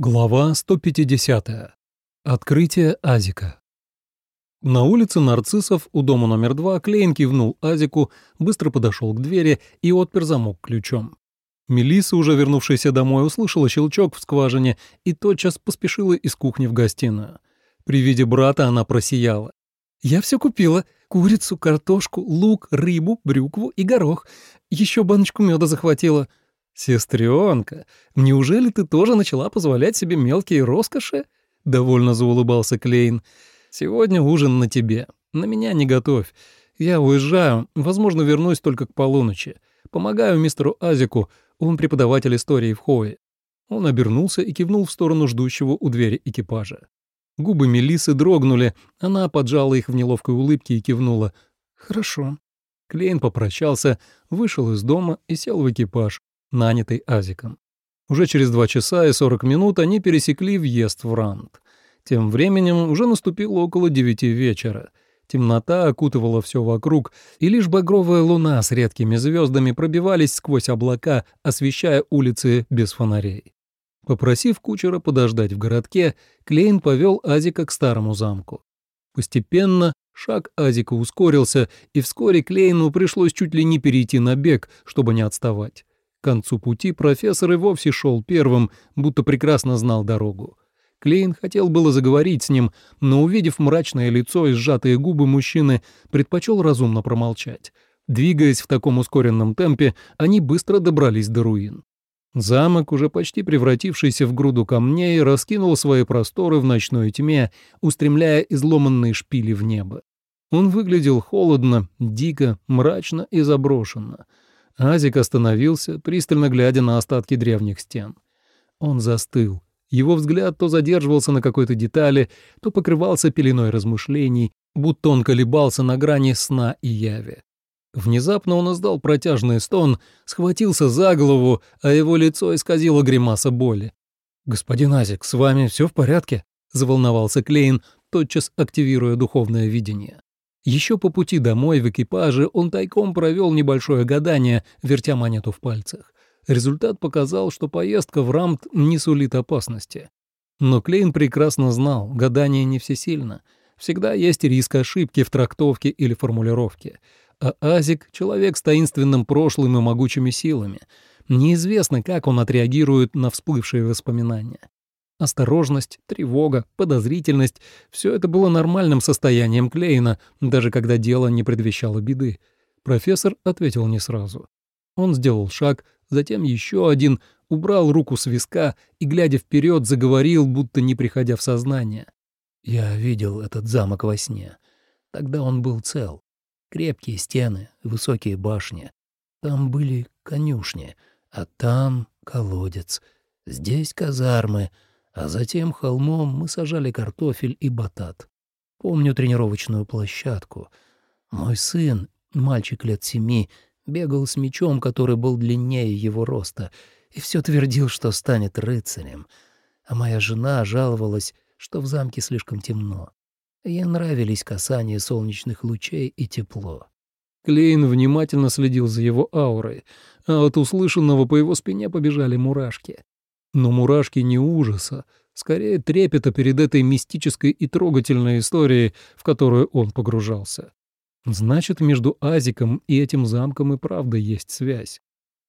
Глава 150. Открытие Азика. На улице Нарциссов у дома номер два Клейн кивнул Азику, быстро подошел к двери и отпер замок ключом. Мелисса, уже вернувшаяся домой, услышала щелчок в скважине и тотчас поспешила из кухни в гостиную. При виде брата она просияла. «Я все купила. Курицу, картошку, лук, рыбу, брюкву и горох. Еще баночку меда захватила. «Сестренка, неужели ты тоже начала позволять себе мелкие роскоши?» — довольно заулыбался Клейн. «Сегодня ужин на тебе. На меня не готовь. Я уезжаю, возможно, вернусь только к полуночи. Помогаю мистеру Азику, он преподаватель истории в Хое». Он обернулся и кивнул в сторону ждущего у двери экипажа. Губы Мелисы дрогнули, она поджала их в неловкой улыбке и кивнула. «Хорошо». Клейн попрощался, вышел из дома и сел в экипаж, нанятый Азиком. Уже через два часа и сорок минут они пересекли въезд в Ранд. Тем временем уже наступило около девяти вечера. Темнота окутывала все вокруг, и лишь багровая луна с редкими звездами пробивались сквозь облака, освещая улицы без фонарей. Попросив кучера подождать в городке, Клейн повел Азика к старому замку. Постепенно шаг Азика ускорился, и вскоре Клейну пришлось чуть ли не перейти на бег, чтобы не отставать. К концу пути профессор и вовсе шел первым, будто прекрасно знал дорогу. Клейн хотел было заговорить с ним, но, увидев мрачное лицо и сжатые губы мужчины, предпочел разумно промолчать. Двигаясь в таком ускоренном темпе, они быстро добрались до руин. Замок, уже почти превратившийся в груду камней, раскинул свои просторы в ночной тьме, устремляя изломанные шпили в небо. Он выглядел холодно, дико, мрачно и заброшенно — Азик остановился, пристально глядя на остатки древних стен. Он застыл. Его взгляд то задерживался на какой-то детали, то покрывался пеленой размышлений, будто он колебался на грани сна и яви. Внезапно он издал протяжный стон, схватился за голову, а его лицо исказило гримаса боли. «Господин Азик, с вами все в порядке?» — заволновался Клейн, тотчас активируя духовное видение. Еще по пути домой в экипаже он тайком провел небольшое гадание, вертя монету в пальцах. Результат показал, что поездка в Рамт не сулит опасности. Но Клейн прекрасно знал, гадание не всесильно. Всегда есть риск ошибки в трактовке или формулировке. А Азик — человек с таинственным прошлым и могучими силами. Неизвестно, как он отреагирует на всплывшие воспоминания. Осторожность, тревога, подозрительность — все это было нормальным состоянием Клейна, даже когда дело не предвещало беды. Профессор ответил не сразу. Он сделал шаг, затем еще один, убрал руку с виска и, глядя вперед, заговорил, будто не приходя в сознание. «Я видел этот замок во сне. Тогда он был цел. Крепкие стены, высокие башни. Там были конюшни, а там колодец. Здесь казармы — а затем холмом мы сажали картофель и батат. Помню тренировочную площадку. Мой сын, мальчик лет семи, бегал с мечом, который был длиннее его роста, и все твердил, что станет рыцарем. А моя жена жаловалась, что в замке слишком темно. Ей нравились касания солнечных лучей и тепло. Клейн внимательно следил за его аурой, а от услышанного по его спине побежали мурашки. Но мурашки не ужаса, скорее трепета перед этой мистической и трогательной историей, в которую он погружался. Значит, между Азиком и этим замком и правда есть связь.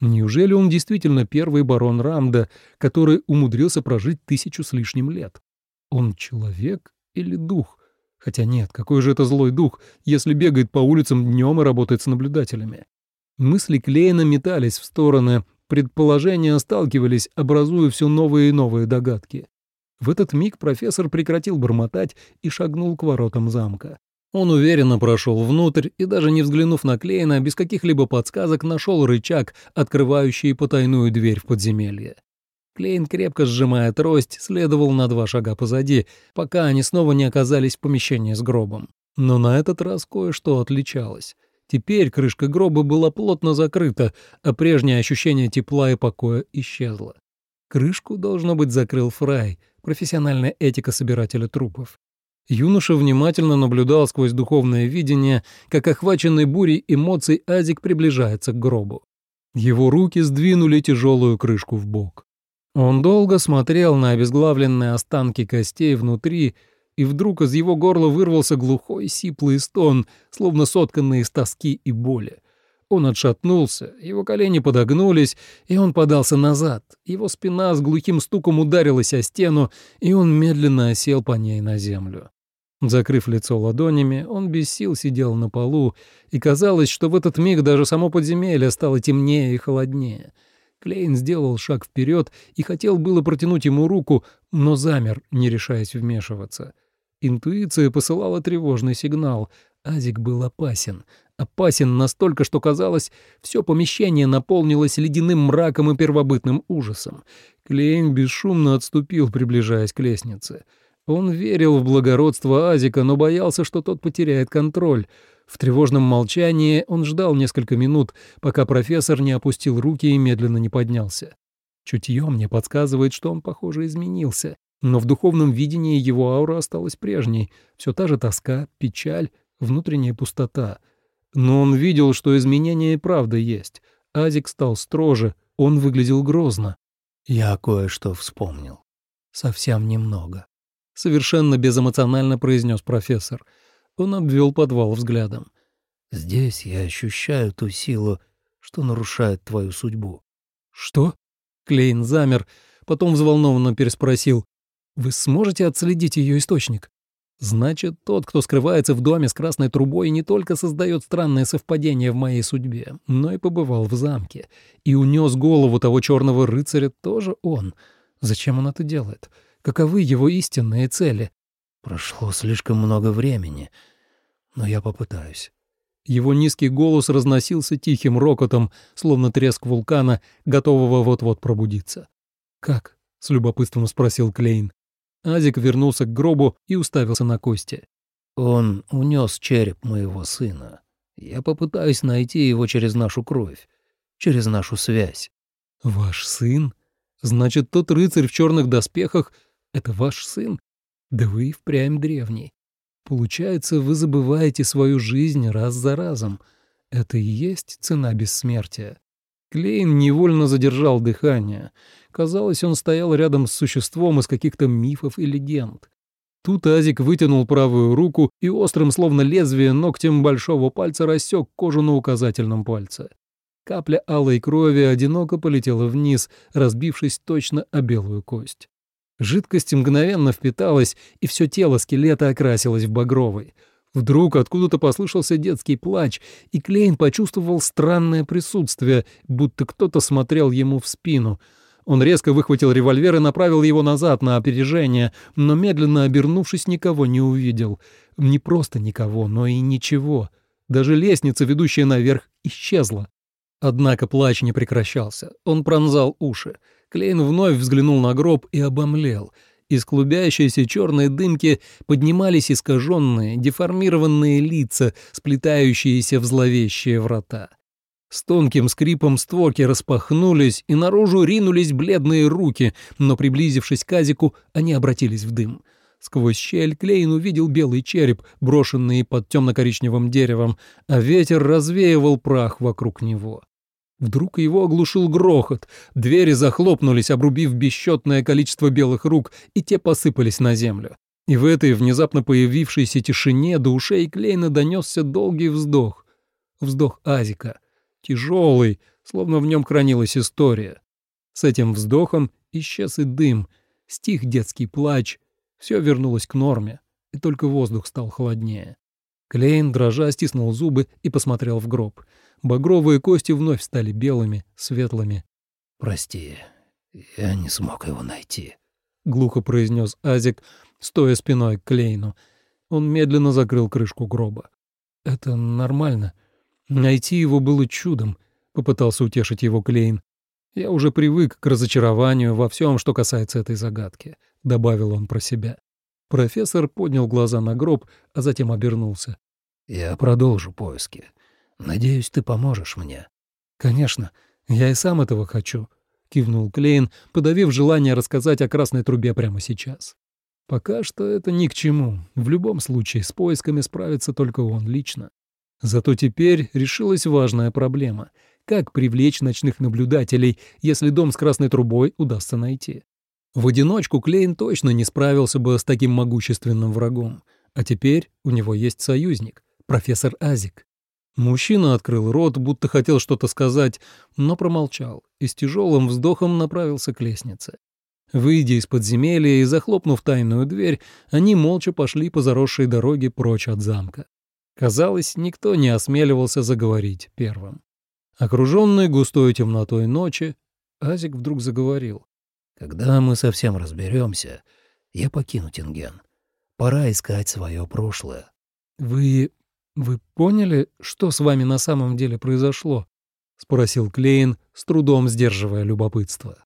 Неужели он действительно первый барон Рамда, который умудрился прожить тысячу с лишним лет? Он человек или дух? Хотя нет, какой же это злой дух, если бегает по улицам днем и работает с наблюдателями? Мысли Клейна метались в стороны, Предположения сталкивались, образуя все новые и новые догадки. В этот миг профессор прекратил бормотать и шагнул к воротам замка. Он уверенно прошел внутрь и, даже не взглянув на Клейна, без каких-либо подсказок нашел рычаг, открывающий потайную дверь в подземелье. Клейн, крепко сжимая трость, следовал на два шага позади, пока они снова не оказались в помещении с гробом. Но на этот раз кое-что отличалось. Теперь крышка гроба была плотно закрыта, а прежнее ощущение тепла и покоя исчезло. Крышку, должно быть, закрыл Фрай, профессиональная этика собирателя трупов. Юноша внимательно наблюдал сквозь духовное видение, как охваченный бурей эмоций Азик приближается к гробу. Его руки сдвинули тяжелую крышку в бок. Он долго смотрел на обезглавленные останки костей внутри, и вдруг из его горла вырвался глухой сиплый стон, словно сотканный из тоски и боли. Он отшатнулся, его колени подогнулись, и он подался назад. Его спина с глухим стуком ударилась о стену, и он медленно осел по ней на землю. Закрыв лицо ладонями, он без сил сидел на полу, и казалось, что в этот миг даже само подземелье стало темнее и холоднее. Клейн сделал шаг вперед и хотел было протянуть ему руку, но замер, не решаясь вмешиваться. Интуиция посылала тревожный сигнал. Азик был опасен. Опасен настолько, что, казалось, все помещение наполнилось ледяным мраком и первобытным ужасом. Клейн бесшумно отступил, приближаясь к лестнице. Он верил в благородство Азика, но боялся, что тот потеряет контроль. В тревожном молчании он ждал несколько минут, пока профессор не опустил руки и медленно не поднялся. Чутье мне подсказывает, что он, похоже, изменился. Но в духовном видении его аура осталась прежней. Все та же тоска, печаль, внутренняя пустота. Но он видел, что изменения и правда есть. Азик стал строже, он выглядел грозно. «Я кое-что вспомнил. Совсем немного», — совершенно безэмоционально произнес профессор. Он обвел подвал взглядом. «Здесь я ощущаю ту силу, что нарушает твою судьбу». «Что?» Клейн замер, потом взволнованно переспросил. Вы сможете отследить ее источник? Значит, тот, кто скрывается в доме с красной трубой, не только создает странное совпадение в моей судьбе, но и побывал в замке. И унес голову того черного рыцаря тоже он. Зачем он это делает? Каковы его истинные цели? Прошло слишком много времени, но я попытаюсь. Его низкий голос разносился тихим рокотом, словно треск вулкана, готового вот-вот пробудиться. «Как?» — с любопытством спросил Клейн. Азик вернулся к гробу и уставился на кости. «Он унес череп моего сына. Я попытаюсь найти его через нашу кровь, через нашу связь». «Ваш сын? Значит, тот рыцарь в черных доспехах — это ваш сын? Да вы и впрямь древний. Получается, вы забываете свою жизнь раз за разом. Это и есть цена бессмертия». Клейн невольно задержал дыхание — Казалось, он стоял рядом с существом из каких-то мифов и легенд. Тут Азик вытянул правую руку и острым, словно лезвие, ногтем большого пальца рассек кожу на указательном пальце. Капля алой крови одиноко полетела вниз, разбившись точно о белую кость. Жидкость мгновенно впиталась, и все тело скелета окрасилось в багровый. Вдруг откуда-то послышался детский плач, и Клейн почувствовал странное присутствие, будто кто-то смотрел ему в спину — он резко выхватил револьвер и направил его назад на опережение, но медленно обернувшись, никого не увидел. Не просто никого, но и ничего. Даже лестница, ведущая наверх, исчезла. Однако плач не прекращался. Он пронзал уши. Клейн вновь взглянул на гроб и обомлел. Из клубящейся черной дымки поднимались искаженные, деформированные лица, сплетающиеся в зловещие врата. С тонким скрипом створки распахнулись, и наружу ринулись бледные руки, но, приблизившись к Азику, они обратились в дым. Сквозь щель Клейн увидел белый череп, брошенный под темно-коричневым деревом, а ветер развеивал прах вокруг него. Вдруг его оглушил грохот, двери захлопнулись, обрубив бесчетное количество белых рук, и те посыпались на землю. И в этой внезапно появившейся тишине до ушей Клейна донесся долгий вздох. Вздох Азика — тяжелый, словно в нем хранилась история. С этим вздохом исчез и дым, стих детский плач, все вернулось к норме, и только воздух стал холоднее. Клейн, дрожа, стиснул зубы и посмотрел в гроб. Багровые кости вновь стали белыми, светлыми. «Прости, я не смог его найти», — глухо произнес Азик, стоя спиной к Клейну. Он медленно закрыл крышку гроба. «Это нормально», Найти его было чудом, попытался утешить его Клейн. Я уже привык к разочарованию во всем, что касается этой загадки, добавил он про себя. Профессор поднял глаза на гроб, а затем обернулся. Я продолжу поиски. Надеюсь, ты поможешь мне. Конечно, я и сам этого хочу, кивнул Клейн, подавив желание рассказать о красной трубе прямо сейчас. Пока что это ни к чему. В любом случае, с поисками справится только он лично. Зато теперь решилась важная проблема. как привлечь ночных наблюдателей, если дом с красной трубой удастся найти. В одиночку Клейн точно не справился бы с таким могущественным врагом. А теперь у него есть союзник, профессор Азик. Мужчина открыл рот, будто хотел что-то сказать, но промолчал и с тяжелым вздохом направился к лестнице. Выйдя из подземелья и захлопнув тайную дверь, они молча пошли по заросшей дороге прочь от замка. Казалось, никто не осмеливался заговорить первым. Окруженный густой темнотой ночи, Азик вдруг заговорил. «Когда мы совсем разберемся, я покину Тинген. Пора искать свое прошлое». «Вы... вы поняли, что с вами на самом деле произошло?» — спросил Клейн, с трудом сдерживая любопытство.